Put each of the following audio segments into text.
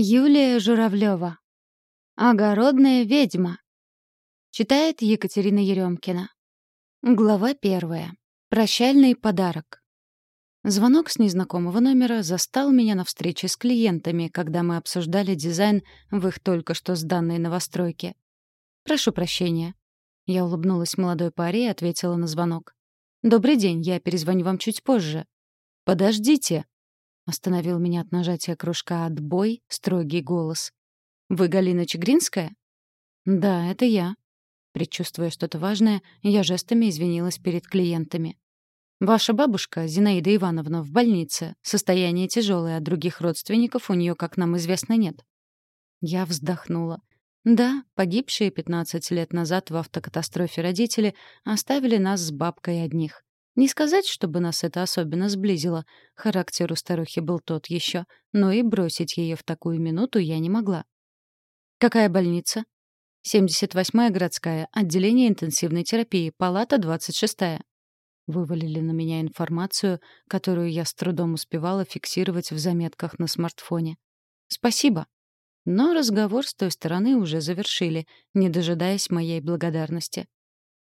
Юлия Журавлева. Огородная ведьма. Читает Екатерина Еремкина. Глава первая. Прощальный подарок. Звонок с незнакомого номера застал меня на встрече с клиентами, когда мы обсуждали дизайн в их только что сданной новостройке. «Прошу прощения». Я улыбнулась молодой паре и ответила на звонок. «Добрый день, я перезвоню вам чуть позже». «Подождите», Остановил меня от нажатия кружка «Отбой» строгий голос. «Вы Галина Чегринская?» «Да, это я». Предчувствуя что-то важное, я жестами извинилась перед клиентами. «Ваша бабушка, Зинаида Ивановна, в больнице. Состояние тяжелое, а других родственников у нее, как нам известно, нет». Я вздохнула. Да, погибшие 15 лет назад в автокатастрофе родители оставили нас с бабкой одних. Не сказать, чтобы нас это особенно сблизило. Характер у старухи был тот еще, но и бросить ее в такую минуту я не могла. «Какая больница?» «78-я городская, отделение интенсивной терапии, палата 26-я». Вывалили на меня информацию, которую я с трудом успевала фиксировать в заметках на смартфоне. «Спасибо». Но разговор с той стороны уже завершили, не дожидаясь моей благодарности.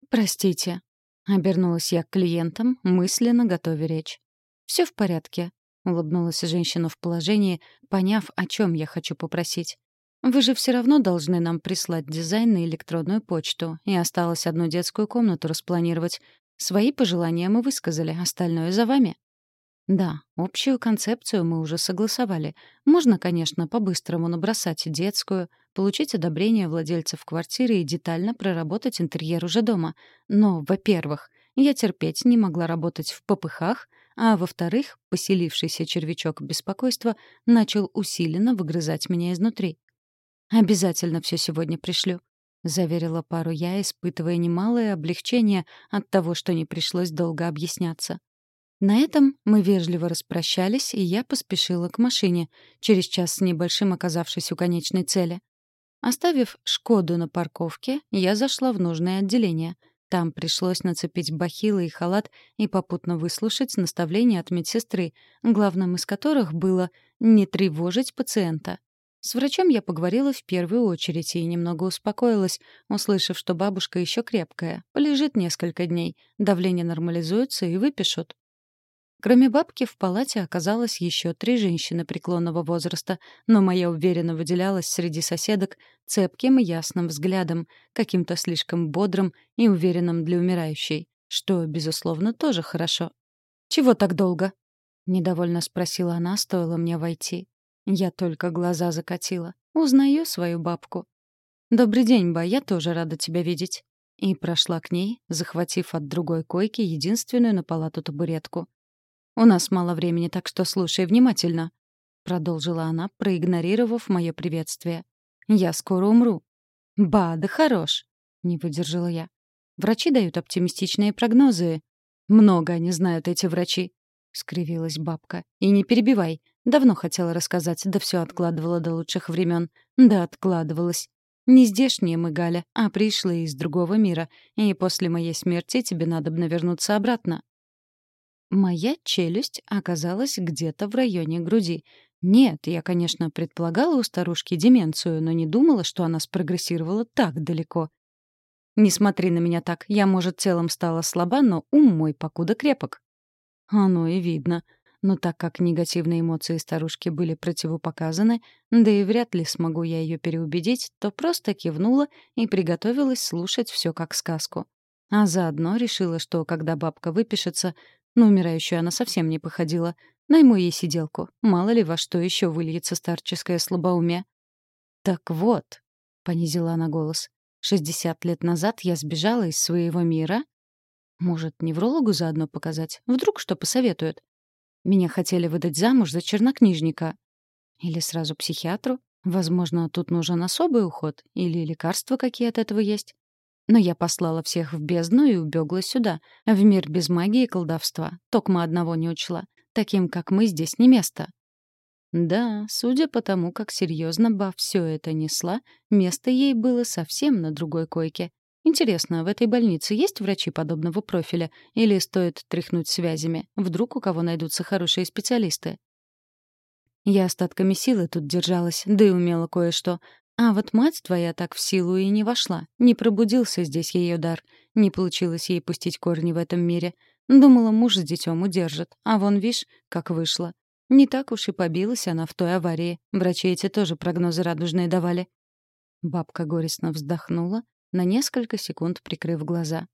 «Простите», Обернулась я к клиентам, мысленно готовя речь. «Все в порядке», — улыбнулась женщина в положении, поняв, о чем я хочу попросить. «Вы же все равно должны нам прислать дизайн на электронную почту, и осталось одну детскую комнату распланировать. Свои пожелания мы высказали, остальное за вами». Да, общую концепцию мы уже согласовали. Можно, конечно, по-быстрому набросать детскую, получить одобрение владельцев квартиры и детально проработать интерьер уже дома. Но, во-первых, я терпеть не могла работать в попыхах, а во-вторых, поселившийся червячок беспокойства начал усиленно выгрызать меня изнутри. «Обязательно все сегодня пришлю», — заверила пару я, испытывая немалое облегчение от того, что не пришлось долго объясняться. На этом мы вежливо распрощались, и я поспешила к машине, через час с небольшим оказавшись у конечной цели. Оставив «Шкоду» на парковке, я зашла в нужное отделение. Там пришлось нацепить бахилы и халат и попутно выслушать наставления от медсестры, главным из которых было «не тревожить пациента». С врачом я поговорила в первую очередь и немного успокоилась, услышав, что бабушка еще крепкая, полежит несколько дней, давление нормализуется и выпишут. Кроме бабки в палате оказалось еще три женщины преклонного возраста, но моя уверенно выделялась среди соседок цепким и ясным взглядом, каким-то слишком бодрым и уверенным для умирающей, что, безусловно, тоже хорошо. «Чего так долго?» — недовольно спросила она, стоило мне войти. Я только глаза закатила. Узнаю свою бабку. «Добрый день, ба, я тоже рада тебя видеть». И прошла к ней, захватив от другой койки единственную на палату табуретку. «У нас мало времени, так что слушай внимательно», — продолжила она, проигнорировав мое приветствие. «Я скоро умру». «Ба, да хорош», — не выдержала я. «Врачи дают оптимистичные прогнозы». «Много они знают, эти врачи», — скривилась бабка. «И не перебивай. Давно хотела рассказать, да все откладывала до лучших времен. Да, откладывалась. Не здешние мы, Галя, а пришли из другого мира, и после моей смерти тебе надо бы навернуться обратно. Моя челюсть оказалась где-то в районе груди. Нет, я, конечно, предполагала у старушки деменцию, но не думала, что она спрогрессировала так далеко. «Не смотри на меня так. Я, может, телом стала слаба, но ум мой покуда крепок». Оно и видно. Но так как негативные эмоции старушки были противопоказаны, да и вряд ли смогу я ее переубедить, то просто кивнула и приготовилась слушать все как сказку. А заодно решила, что когда бабка выпишется, на умирающую она совсем не походила. Найму ей сиделку. Мало ли во что еще выльется старческое слабоумие. «Так вот», — понизила она голос, — «шестьдесят лет назад я сбежала из своего мира. Может, неврологу заодно показать? Вдруг что посоветуют? Меня хотели выдать замуж за чернокнижника. Или сразу психиатру? Возможно, тут нужен особый уход. Или лекарства какие от этого есть. Но я послала всех в бездну и убегла сюда, в мир без магии и колдовства. Токма одного не учла. Таким, как мы, здесь не место. Да, судя по тому, как серьезно Ба все это несла, место ей было совсем на другой койке. Интересно, в этой больнице есть врачи подобного профиля? Или стоит тряхнуть связями? Вдруг у кого найдутся хорошие специалисты? Я остатками силы тут держалась, да и умела кое-что. А вот мать твоя так в силу и не вошла. Не пробудился здесь ее дар. Не получилось ей пустить корни в этом мире. Думала, муж с детем удержит. А вон, вишь, как вышло. Не так уж и побилась она в той аварии. Врачи эти тоже прогнозы радужные давали. Бабка горестно вздохнула, на несколько секунд прикрыв глаза.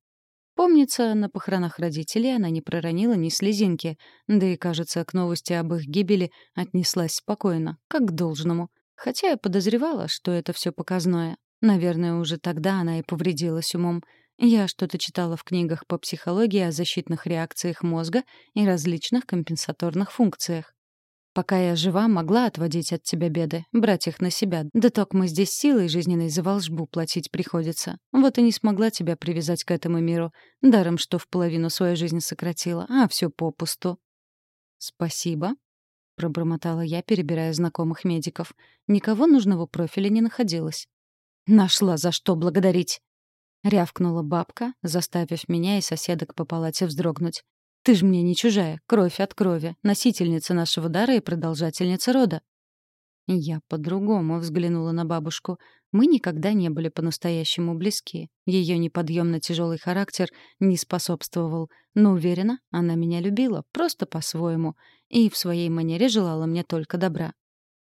Помнится, на похоронах родителей она не проронила ни слезинки, да и, кажется, к новости об их гибели отнеслась спокойно, как к должному. Хотя я подозревала, что это все показное. Наверное, уже тогда она и повредилась умом. Я что-то читала в книгах по психологии о защитных реакциях мозга и различных компенсаторных функциях. Пока я жива, могла отводить от тебя беды, брать их на себя. Да только мы здесь силой жизненной за волшбу платить приходится. Вот и не смогла тебя привязать к этому миру. Даром, что в половину свою жизнь сократила, а все попусту. Спасибо, пробормотала я, перебирая знакомых медиков. Никого нужного профиля не находилось. Нашла за что благодарить. Рявкнула бабка, заставив меня и соседок по палате вздрогнуть. Ты ж мне не чужая, кровь от крови, носительница нашего дара и продолжательница рода. Я по-другому взглянула на бабушку. Мы никогда не были по-настоящему близки. Ее неподъемно тяжелый характер не способствовал, но уверена, она меня любила, просто по-своему, и в своей манере желала мне только добра.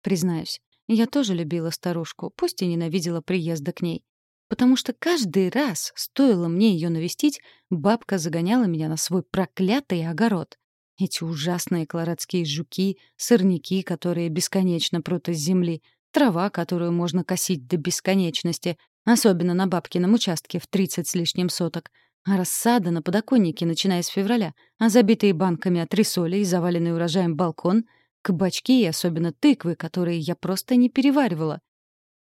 Признаюсь, я тоже любила старушку, пусть и ненавидела приезда к ней. Потому что каждый раз, стоило мне ее навестить, бабка загоняла меня на свой проклятый огород. Эти ужасные колорадские жуки, сорняки, которые бесконечно прут из земли, трава, которую можно косить до бесконечности, особенно на бабкином участке в 30 с лишним соток, а рассада на подоконнике, начиная с февраля, а забитые банками от рисоли и заваленный урожаем балкон, кабачки и особенно тыквы, которые я просто не переваривала.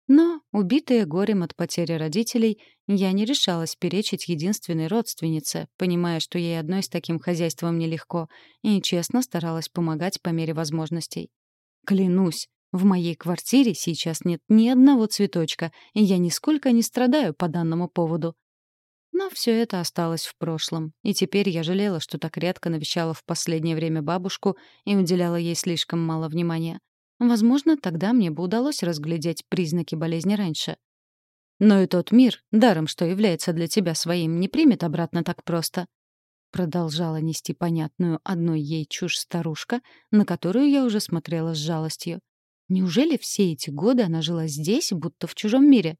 Но, убитая горем от потери родителей, я не решалась перечить единственной родственнице, понимая, что ей одной с таким хозяйством нелегко, и честно старалась помогать по мере возможностей. Клянусь, в моей квартире сейчас нет ни одного цветочка, и я нисколько не страдаю по данному поводу. Но все это осталось в прошлом, и теперь я жалела, что так редко навещала в последнее время бабушку и уделяла ей слишком мало внимания. Возможно, тогда мне бы удалось разглядеть признаки болезни раньше. Но и тот мир, даром что является для тебя своим, не примет обратно так просто. Продолжала нести понятную одной ей чушь старушка, на которую я уже смотрела с жалостью. Неужели все эти годы она жила здесь, будто в чужом мире?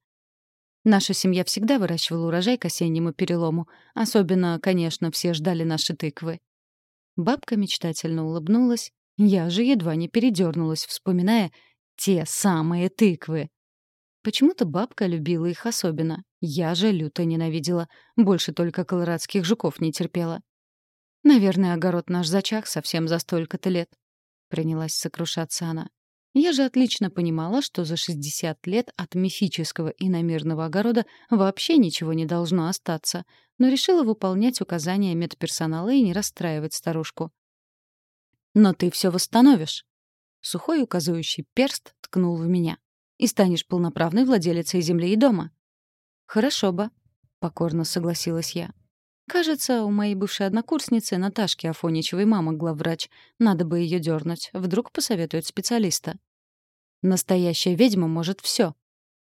Наша семья всегда выращивала урожай к осеннему перелому. Особенно, конечно, все ждали наши тыквы. Бабка мечтательно улыбнулась, я же едва не передернулась, вспоминая те самые тыквы. Почему-то бабка любила их особенно. Я же люто ненавидела. Больше только колорадских жуков не терпела. Наверное, огород наш зачах совсем за столько-то лет. Принялась сокрушаться она. Я же отлично понимала, что за 60 лет от мифического иномирного огорода вообще ничего не должно остаться, но решила выполнять указания медперсонала и не расстраивать старушку. Но ты все восстановишь. Сухой указывающий перст ткнул в меня. И станешь полноправной владелицей земли и дома. Хорошо бы, покорно согласилась я. Кажется, у моей бывшей однокурсницы Наташки Афоничевой мама главврач. Надо бы ее дернуть. Вдруг посоветует специалиста. Настоящая ведьма может все,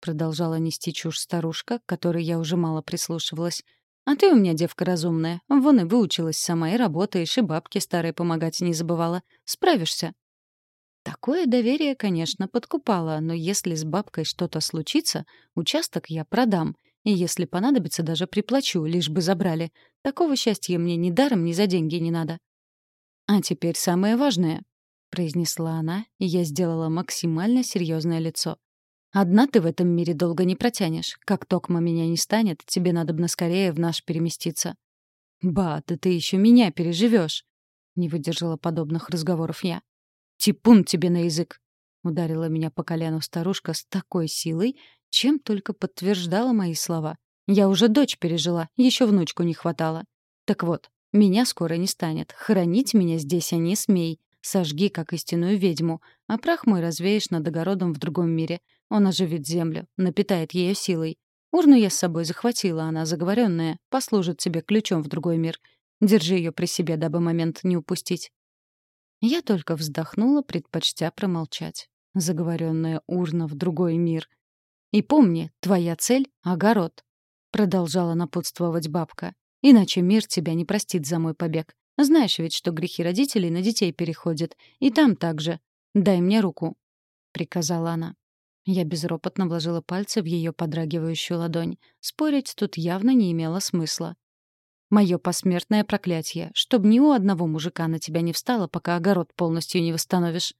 продолжала нести чушь старушка, к которой я уже мало прислушивалась. А ты у меня девка разумная. Вон и выучилась сама, и работаешь, и бабке старой помогать не забывала. Справишься». Такое доверие, конечно, подкупало, но если с бабкой что-то случится, участок я продам. И если понадобится, даже приплачу, лишь бы забрали. Такого счастья мне ни даром, ни за деньги не надо. «А теперь самое важное», — произнесла она, и я сделала максимально серьезное лицо. Одна ты в этом мире долго не протянешь. Как токма меня не станет, тебе надо бы скорее в наш переместиться. Ба, да ты еще меня переживешь. Не выдержала подобных разговоров я. Типун тебе на язык. Ударила меня по колену старушка с такой силой, чем только подтверждала мои слова. Я уже дочь пережила, еще внучку не хватало. Так вот, меня скоро не станет. Хранить меня здесь, а не смей. Сожги, как истинную ведьму, а прах мой развеешь над огородом в другом мире. Он оживит землю, напитает ее силой. Урну я с собой захватила, она заговоренная, послужит тебе ключом в другой мир. Держи ее при себе, дабы момент не упустить. Я только вздохнула, предпочтя промолчать. Заговоренная урна в другой мир. «И помни, твоя цель — огород», — продолжала напутствовать бабка. «Иначе мир тебя не простит за мой побег. Знаешь ведь, что грехи родителей на детей переходят. И там также. Дай мне руку», — приказала она. Я безропотно вложила пальцы в ее подрагивающую ладонь. Спорить тут явно не имело смысла. Мое посмертное проклятие, чтоб ни у одного мужика на тебя не встало, пока огород полностью не восстановишь.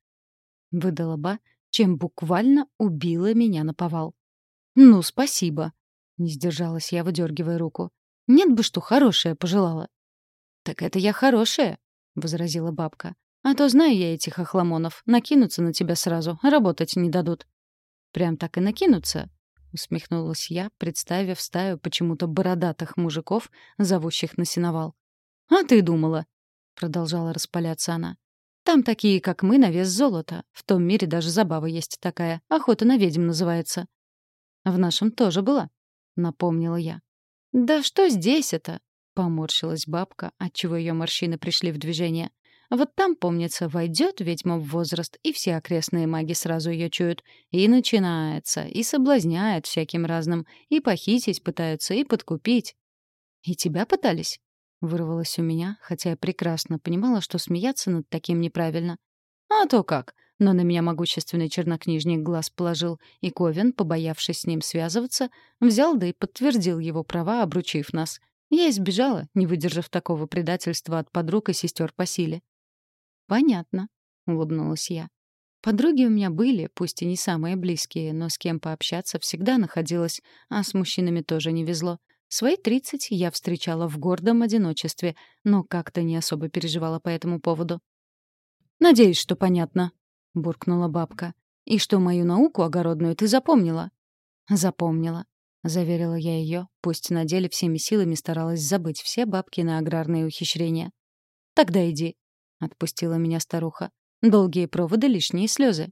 Выдала Ба, чем буквально убила меня на повал. «Ну, спасибо», — не сдержалась я, выдергивая руку. «Нет бы что хорошее пожелала». «Так это я хорошая», — возразила бабка. «А то знаю я этих охламонов. Накинутся на тебя сразу, работать не дадут». «Прям так и накинутся?» — усмехнулась я, представив стаю почему-то бородатых мужиков, зовущих на сеновал. «А ты думала?» — продолжала распаляться она. «Там такие, как мы, на вес золота. В том мире даже забава есть такая. Охота на ведьм называется». «В нашем тоже была», — напомнила я. «Да что здесь это?» — поморщилась бабка, отчего ее морщины пришли в движение. Вот там, помнится, войдет ведьма в возраст, и все окрестные маги сразу ее чуют. И начинается, и соблазняет всяким разным, и похитить пытаются, и подкупить. «И тебя пытались?» — вырвалось у меня, хотя я прекрасно понимала, что смеяться над таким неправильно. «А то как!» Но на меня могущественный чернокнижник глаз положил, и Ковен, побоявшись с ним связываться, взял да и подтвердил его права, обручив нас. Я избежала, не выдержав такого предательства от подруг и сестер по силе. «Понятно», — улыбнулась я. Подруги у меня были, пусть и не самые близкие, но с кем пообщаться всегда находилось, а с мужчинами тоже не везло. Свои тридцать я встречала в гордом одиночестве, но как-то не особо переживала по этому поводу. «Надеюсь, что понятно», — буркнула бабка. «И что мою науку огородную ты запомнила?» «Запомнила», — заверила я ее, пусть на деле всеми силами старалась забыть все бабки на аграрные ухищрения. «Тогда иди», отпустила меня старуха. Долгие проводы, лишние слезы.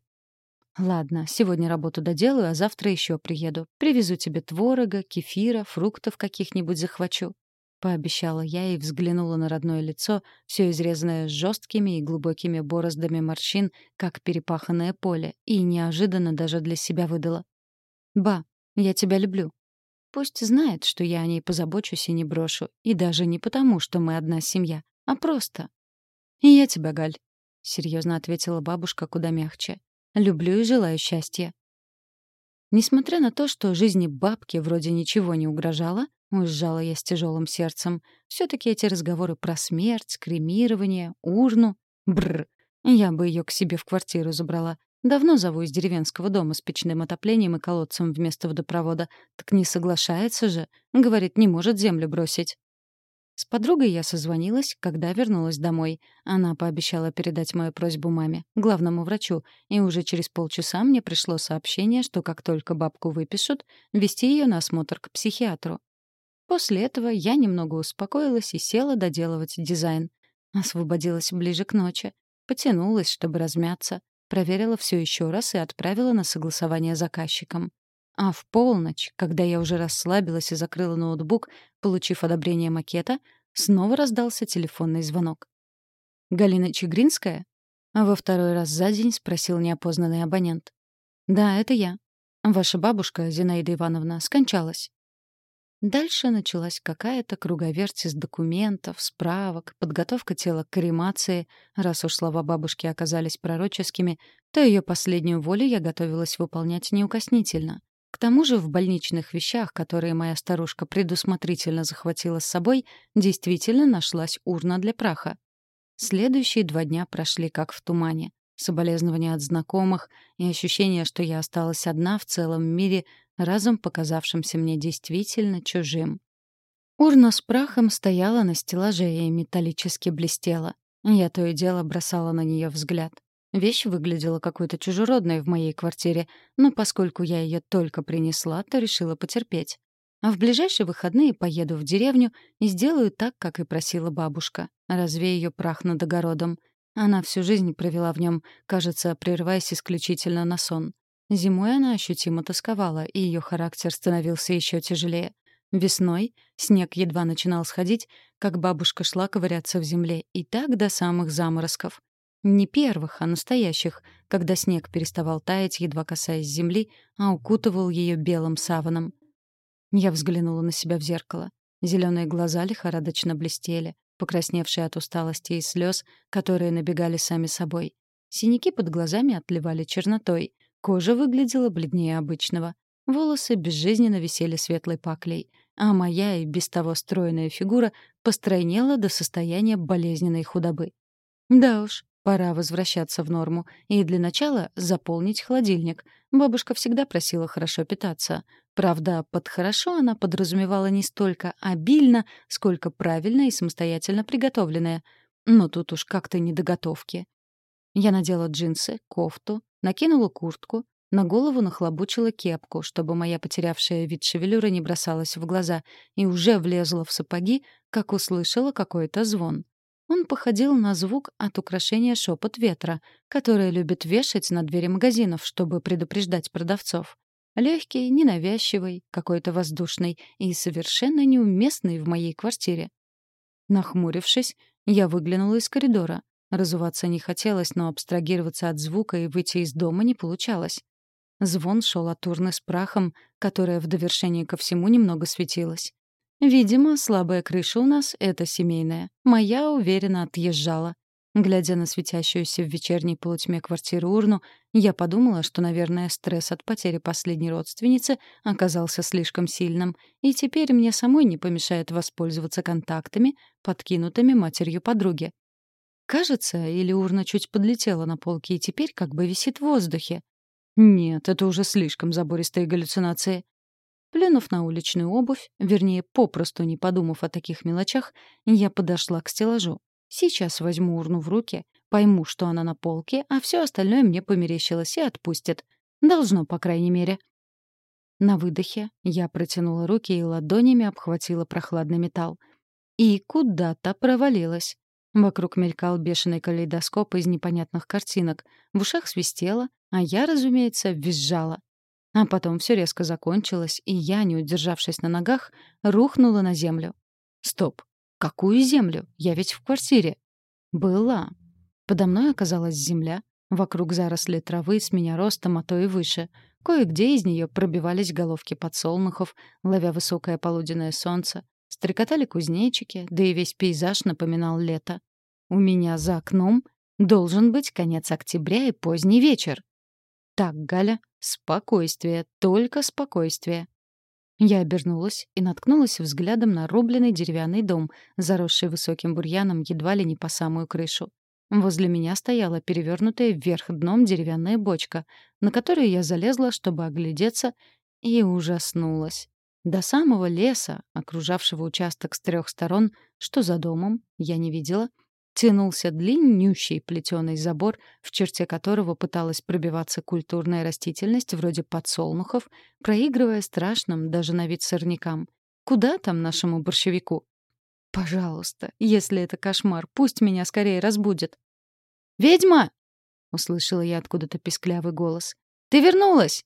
Ладно, сегодня работу доделаю, а завтра еще приеду. Привезу тебе творога, кефира, фруктов каких-нибудь захвачу. Пообещала я и взглянула на родное лицо, все изрезанное жесткими и глубокими бороздами морщин, как перепаханное поле, и неожиданно даже для себя выдала. «Ба, я тебя люблю. Пусть знает, что я о ней позабочусь и не брошу, и даже не потому, что мы одна семья, а просто «И я тебя, Галь», — серьезно ответила бабушка куда мягче. «Люблю и желаю счастья». Несмотря на то, что жизни бабки вроде ничего не угрожало, уезжала я с тяжелым сердцем, все таки эти разговоры про смерть, кремирование, урну... Бррр, я бы ее к себе в квартиру забрала. Давно зову из деревенского дома с печным отоплением и колодцем вместо водопровода. Так не соглашается же. Говорит, не может землю бросить. С подругой я созвонилась, когда вернулась домой. Она пообещала передать мою просьбу маме, главному врачу, и уже через полчаса мне пришло сообщение, что как только бабку выпишут, вести ее на осмотр к психиатру. После этого я немного успокоилась и села доделывать дизайн. Освободилась ближе к ночи. Потянулась, чтобы размяться. Проверила все еще раз и отправила на согласование заказчикам. А в полночь, когда я уже расслабилась и закрыла ноутбук, получив одобрение макета, снова раздался телефонный звонок. «Галина Чегринская?» А во второй раз за день спросил неопознанный абонент. «Да, это я. Ваша бабушка, Зинаида Ивановна, скончалась». Дальше началась какая-то круговерть из документов, справок, подготовка тела к кремации. Раз уж слова бабушки оказались пророческими, то ее последнюю волю я готовилась выполнять неукоснительно. К тому же в больничных вещах, которые моя старушка предусмотрительно захватила с собой, действительно нашлась урна для праха. Следующие два дня прошли как в тумане. Соболезнования от знакомых и ощущение, что я осталась одна в целом мире, разом показавшимся мне действительно чужим. Урна с прахом стояла на стеллаже и металлически блестела. Я то и дело бросала на нее взгляд. Вещь выглядела какой-то чужеродной в моей квартире, но поскольку я ее только принесла, то решила потерпеть. А в ближайшие выходные поеду в деревню и сделаю так, как и просила бабушка. Разве ее прах над огородом. Она всю жизнь провела в нем, кажется, прерываясь исключительно на сон. Зимой она ощутимо тосковала, и ее характер становился еще тяжелее. Весной снег едва начинал сходить, как бабушка шла ковыряться в земле, и так до самых заморозков. Не первых, а настоящих, когда снег переставал таять, едва касаясь земли, а укутывал ее белым саваном. Я взглянула на себя в зеркало. Зеленые глаза лихорадочно блестели, покрасневшие от усталости и слез, которые набегали сами собой. Синяки под глазами отливали чернотой, кожа выглядела бледнее обычного. Волосы безжизненно висели светлой паклей, а моя и без того стройная фигура постройнела до состояния болезненной худобы. Да уж, пора возвращаться в норму и для начала заполнить холодильник. Бабушка всегда просила хорошо питаться. Правда, под «хорошо» она подразумевала не столько обильно, сколько правильно и самостоятельно приготовленное. Но тут уж как-то не до готовки. Я надела джинсы, кофту, накинула куртку, на голову нахлобучила кепку, чтобы моя потерявшая вид шевелюра не бросалась в глаза, и уже влезла в сапоги, как услышала какой-то звон. Он походил на звук от украшения шепот ветра, которое любит вешать на двери магазинов, чтобы предупреждать продавцов. Легкий, ненавязчивый, какой-то воздушный и совершенно неуместный в моей квартире. Нахмурившись, я выглянула из коридора. Разуваться не хотелось, но абстрагироваться от звука и выйти из дома не получалось. Звон шел от урны с прахом, которая в довершение ко всему немного светилась. Видимо, слабая крыша у нас — это семейная. Моя уверенно отъезжала. Глядя на светящуюся в вечерней полутьме квартиру урну, я подумала, что, наверное, стресс от потери последней родственницы оказался слишком сильным, и теперь мне самой не помешает воспользоваться контактами, подкинутыми матерью подруги. Кажется, или урна чуть подлетела на полке и теперь как бы висит в воздухе. Нет, это уже слишком забористые галлюцинации. Плюнув на уличную обувь, вернее, попросту не подумав о таких мелочах, я подошла к стеллажу. Сейчас возьму урну в руки, пойму, что она на полке, а все остальное мне померещилось и отпустит. Должно, по крайней мере. На выдохе я протянула руки и ладонями обхватила прохладный металл. И куда-то провалилась. Вокруг мелькал бешеный калейдоскоп из непонятных картинок. В ушах свистело, а я, разумеется, визжала. А потом все резко закончилось, и я, не удержавшись на ногах, рухнула на землю. Стоп. Какую землю? Я ведь в квартире. Была. Подо мной оказалась земля, вокруг заросли травы с меня ростом, а то и выше. Кое-где из нее пробивались головки подсолнухов, ловя высокое полуденное солнце. Стрекотали кузнечики, да и весь пейзаж напоминал лето. У меня за окном должен быть конец октября и поздний вечер. Так, Галя, спокойствие, только спокойствие. Я обернулась и наткнулась взглядом на рубленый деревянный дом, заросший высоким бурьяном едва ли не по самую крышу. Возле меня стояла перевернутая вверх дном деревянная бочка, на которую я залезла, чтобы оглядеться, и ужаснулась. До самого леса, окружавшего участок с трех сторон, что за домом, я не видела, тянулся длиннющий плетеный забор, в черте которого пыталась пробиваться культурная растительность вроде подсолнухов, проигрывая страшным даже на вид сорнякам. Куда там нашему борщевику? Пожалуйста, если это кошмар, пусть меня скорее разбудит. «Ведьма!» — услышала я откуда-то писклявый голос. «Ты вернулась!»